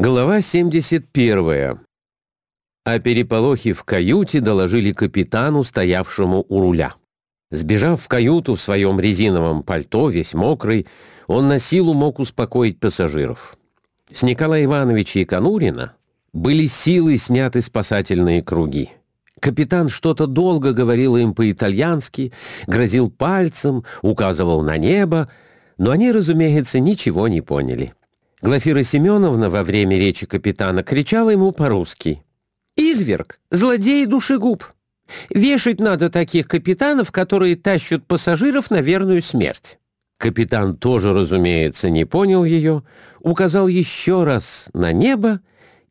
Глава 71. О переполохе в каюте доложили капитану, стоявшему у руля. Сбежав в каюту в своем резиновом пальто, весь мокрый, он на силу мог успокоить пассажиров. С Николая Ивановича и Конурина были силы сняты спасательные круги. Капитан что-то долго говорил им по-итальянски, грозил пальцем, указывал на небо, но они, разумеется, ничего не поняли. Глафира Семеновна во время речи капитана кричала ему по-русски. «Изверг! Злодей душегуб! Вешать надо таких капитанов, которые тащат пассажиров на верную смерть!» Капитан тоже, разумеется, не понял ее, указал еще раз на небо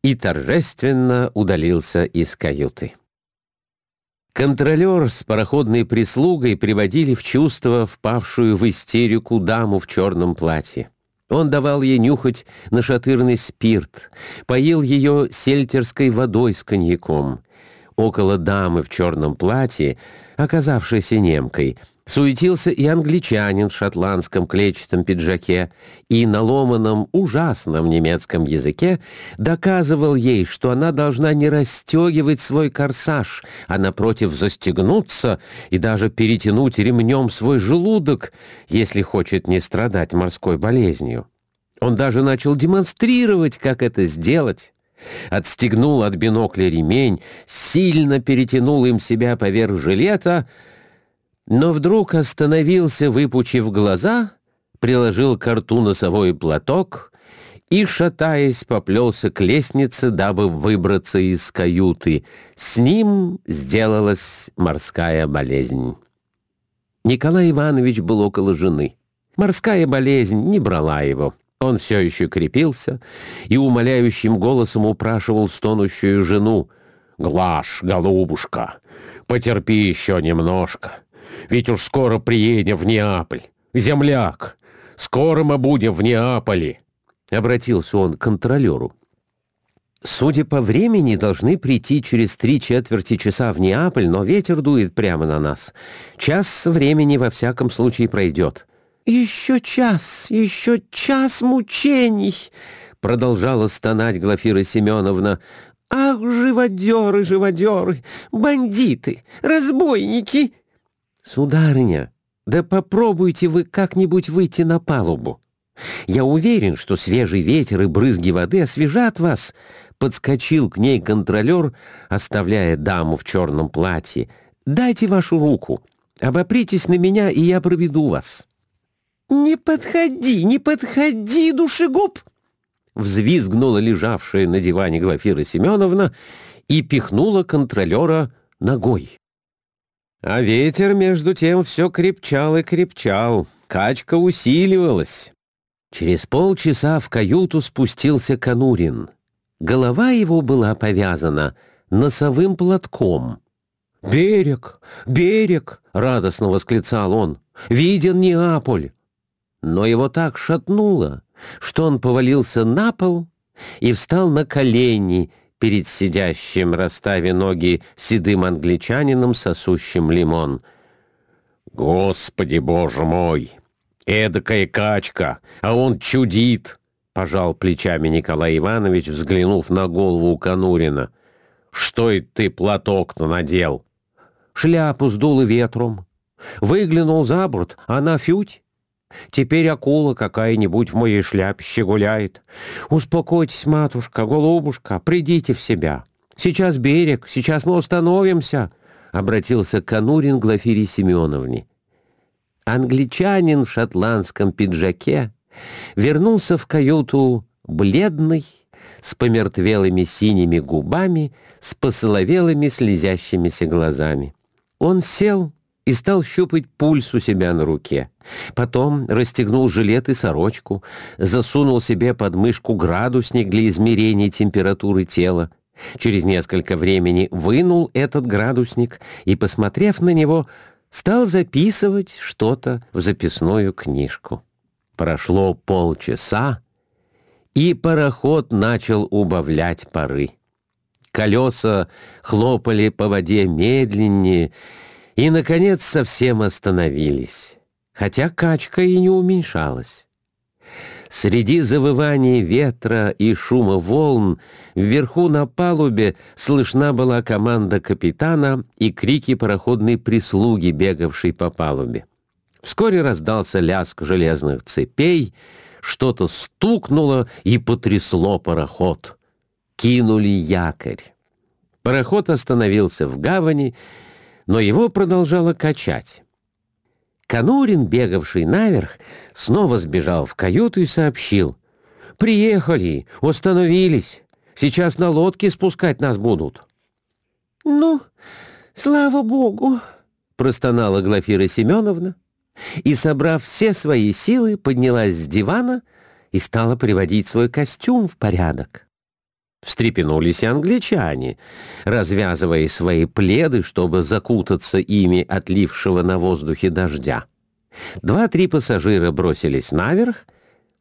и торжественно удалился из каюты. Контролер с пароходной прислугой приводили в чувство впавшую в истерику даму в черном платье. Он давал ей нюхать нашатырный спирт, поил ее сельтерской водой с коньяком. Около дамы в черном платье, оказавшейся немкой, Суетился и англичанин в шотландском клетчатом пиджаке и на ломаном ужасном немецком языке доказывал ей, что она должна не расстегивать свой корсаж, а напротив застегнуться и даже перетянуть ремнем свой желудок, если хочет не страдать морской болезнью. Он даже начал демонстрировать, как это сделать. Отстегнул от бинокля ремень, сильно перетянул им себя поверх жилета — но вдруг остановился, выпучив глаза, приложил к рту носовой платок и, шатаясь, поплелся к лестнице, дабы выбраться из каюты. С ним сделалась морская болезнь. Николай Иванович был около жены. Морская болезнь не брала его. Он все еще крепился и умоляющим голосом упрашивал стонущую жену. «Глаш, голубушка, потерпи еще немножко. Ведь уж скоро приедем в Неаполь. Земляк, скоро мы будем в Неаполе. Обратился он к контролеру. Судя по времени, должны прийти через три четверти часа в Неаполь, но ветер дует прямо на нас. Час времени во всяком случае пройдет. «Еще час, еще час мучений!» — продолжала стонать Глафира Семеновна. «Ах, живодеры, живодеры, бандиты, разбойники!» «Сударыня, да попробуйте вы как-нибудь выйти на палубу. Я уверен, что свежий ветер и брызги воды освежат вас», — подскочил к ней контролер, оставляя даму в черном платье. «Дайте вашу руку, обопритесь на меня, и я проведу вас». «Не подходи, не подходи, душегуб!» Взвизгнула лежавшая на диване Глафира Семеновна и пихнула контролера ногой. А ветер, между тем, все крепчал и крепчал, качка усиливалась. Через полчаса в каюту спустился Конурин. Голова его была повязана носовым платком. «Берег! Берег!» — радостно восклицал он. «Виден Неаполь!» Но его так шатнуло, что он повалился на пол и встал на колени, перед сидящим, расставя ноги, седым англичанином, сосущим лимон. «Господи, боже мой! Эдакая качка, а он чудит!» — пожал плечами Николай Иванович, взглянув на голову Конурина. «Что это ты платок-то надел?» «Шляпу сдуло ветром. Выглянул за борт, она фють. Теперь акула какая-нибудь в моей шляпище гуляет. Успокойтесь, матушка, голубушка, придите в себя. Сейчас берег, сейчас мы установимся, — обратился Конурин к Глафире Семеновне. Англичанин в шотландском пиджаке вернулся в каюту бледный, с помертвелыми синими губами, с посоловелыми слезящимися глазами. Он сел и стал щупать пульс у себя на руке. Потом расстегнул жилет и сорочку, засунул себе под мышку градусник для измерения температуры тела. Через несколько времени вынул этот градусник и, посмотрев на него, стал записывать что-то в записную книжку. Прошло полчаса, и пароход начал убавлять пары. Колеса хлопали по воде медленнее, и, наконец, совсем остановились, хотя качка и не уменьшалась. Среди завываний ветра и шума волн вверху на палубе слышна была команда капитана и крики пароходной прислуги, бегавшей по палубе. Вскоре раздался лязг железных цепей, что-то стукнуло и потрясло пароход. Кинули якорь. Пароход остановился в гавани, но его продолжало качать. Конурин, бегавший наверх, снова сбежал в каюту и сообщил. «Приехали, остановились. Сейчас на лодке спускать нас будут». «Ну, слава богу», — простонала Глафира Семеновна и, собрав все свои силы, поднялась с дивана и стала приводить свой костюм в порядок. Встрепенулись и англичане, развязывая свои пледы, чтобы закутаться ими отлившего на воздухе дождя. Два-три пассажира бросились наверх,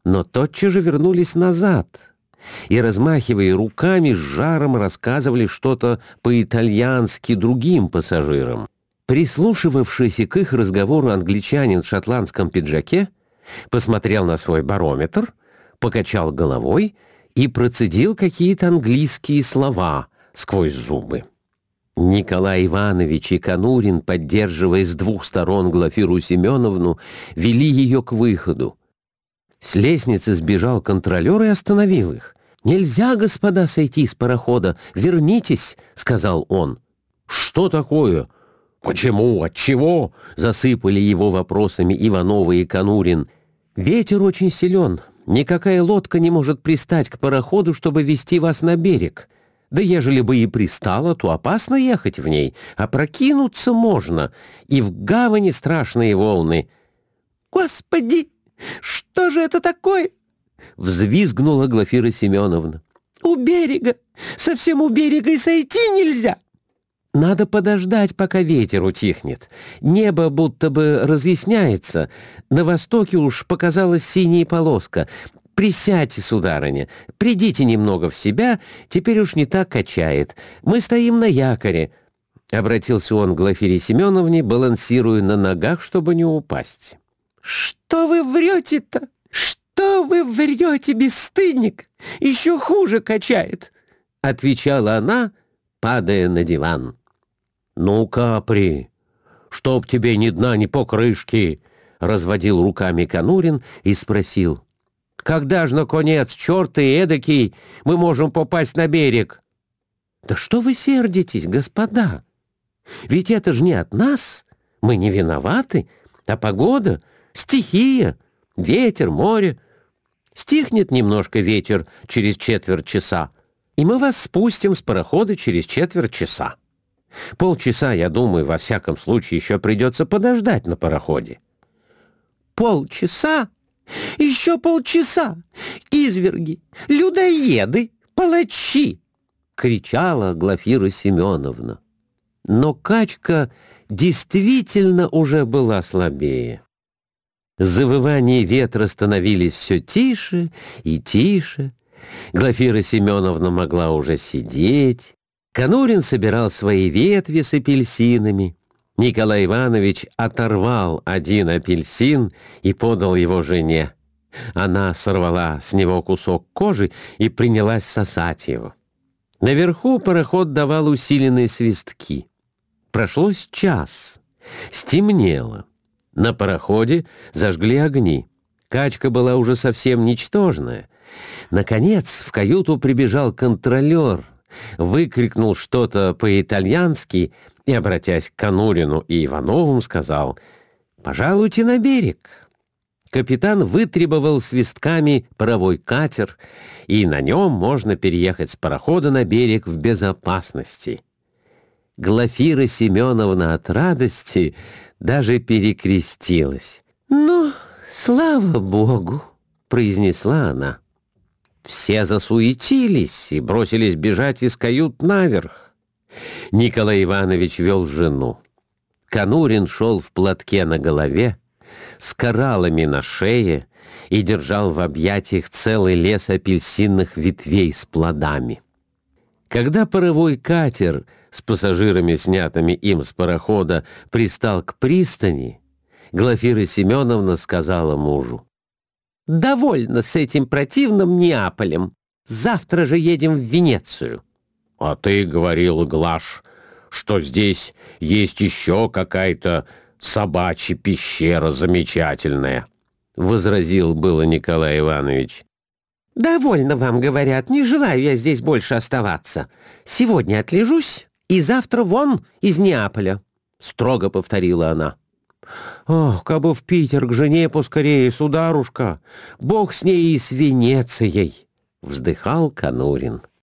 но тотчас же вернулись назад и, размахивая руками, с жаром рассказывали что-то по-итальянски другим пассажирам. Прислушивавшийся к их разговору англичанин в шотландском пиджаке посмотрел на свой барометр, покачал головой — и процедил какие-то английские слова сквозь зубы. Николай Иванович и Конурин, поддерживая с двух сторон Глафиру Семеновну, вели ее к выходу. С лестницы сбежал контролер и остановил их. «Нельзя, господа, сойти с парохода. Вернитесь», — сказал он. «Что такое? Почему? Отчего?» — засыпали его вопросами Иванова и Конурин. «Ветер очень силен. Никакая лодка не может пристать к пароходу, чтобы вести вас на берег. Да ежели бы и пристала, то опасно ехать в ней, а прокинуться можно, и в гавани страшные волны. «Господи, что же это такое?» — взвизгнула Глафира Семеновна. «У берега! Совсем у берега и сойти нельзя!» Надо подождать, пока ветер утихнет. Небо будто бы разъясняется. На востоке уж показалась синяя полоска. Присядьте, сударыня, придите немного в себя, теперь уж не так качает. Мы стоим на якоре». Обратился он к Глафире Семеновне, балансируя на ногах, чтобы не упасть. «Что вы врете-то? Что вы врете, бесстыдник? Еще хуже качает!» Отвечала она, падая на диван. «Ну, Капри, чтоб тебе ни дна, ни покрышки!» — разводил руками Конурин и спросил. «Когда ж, наконец, черт и эдакий, мы можем попасть на берег?» «Да что вы сердитесь, господа? Ведь это ж не от нас, мы не виноваты, а погода, стихия, ветер, море. Стихнет немножко ветер через четверть часа, и мы вас спустим с парохода через четверть часа». Полчаса, я думаю, во всяком случае еще придется подождать на пароходе. Полчаса? Еще полчаса! Изверги, людоеды, палачи! кричала Глафира Семеновна. Но качка действительно уже была слабее. Завывания ветра становились все тише и тише. Глафира Семеновна могла уже сидеть, Конурин собирал свои ветви с апельсинами. Николай Иванович оторвал один апельсин и подал его жене. Она сорвала с него кусок кожи и принялась сосать его. Наверху пароход давал усиленные свистки. Прошлось час. Стемнело. На пароходе зажгли огни. Качка была уже совсем ничтожная. Наконец в каюту прибежал контролер — выкрикнул что-то по-итальянски и, обратясь к Конурину и Ивановым, сказал «Пожалуйте на берег». Капитан вытребовал свистками паровой катер, и на нем можно переехать с парохода на берег в безопасности. Глафира Семеновна от радости даже перекрестилась. «Ну, слава Богу!» — произнесла она. Все засуетились и бросились бежать из кают наверх. Николай Иванович вел жену. Конурин шел в платке на голове, с кораллами на шее и держал в объятиях целый лес апельсинных ветвей с плодами. Когда паровой катер с пассажирами, снятыми им с парохода, пристал к пристани, Глафира Семеновна сказала мужу, Довольно с этим противным Неаполем. Завтра же едем в Венецию. А ты говорил, Глаш, что здесь есть еще какая-то собачья пещера замечательная, — возразил было Николай Иванович. «Довольно вам, говорят, не желаю я здесь больше оставаться. Сегодня отлежусь, и завтра вон из Неаполя», — строго повторила она. «Ох, кабы в Питер к жене поскорее, сударушка! Бог с ней и с Венецией!» — вздыхал Конурин.